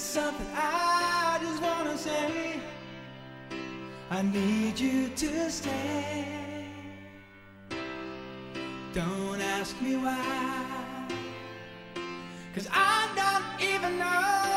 something I just wanna say. I need you to stay. Don't ask me why, cause I don't even know.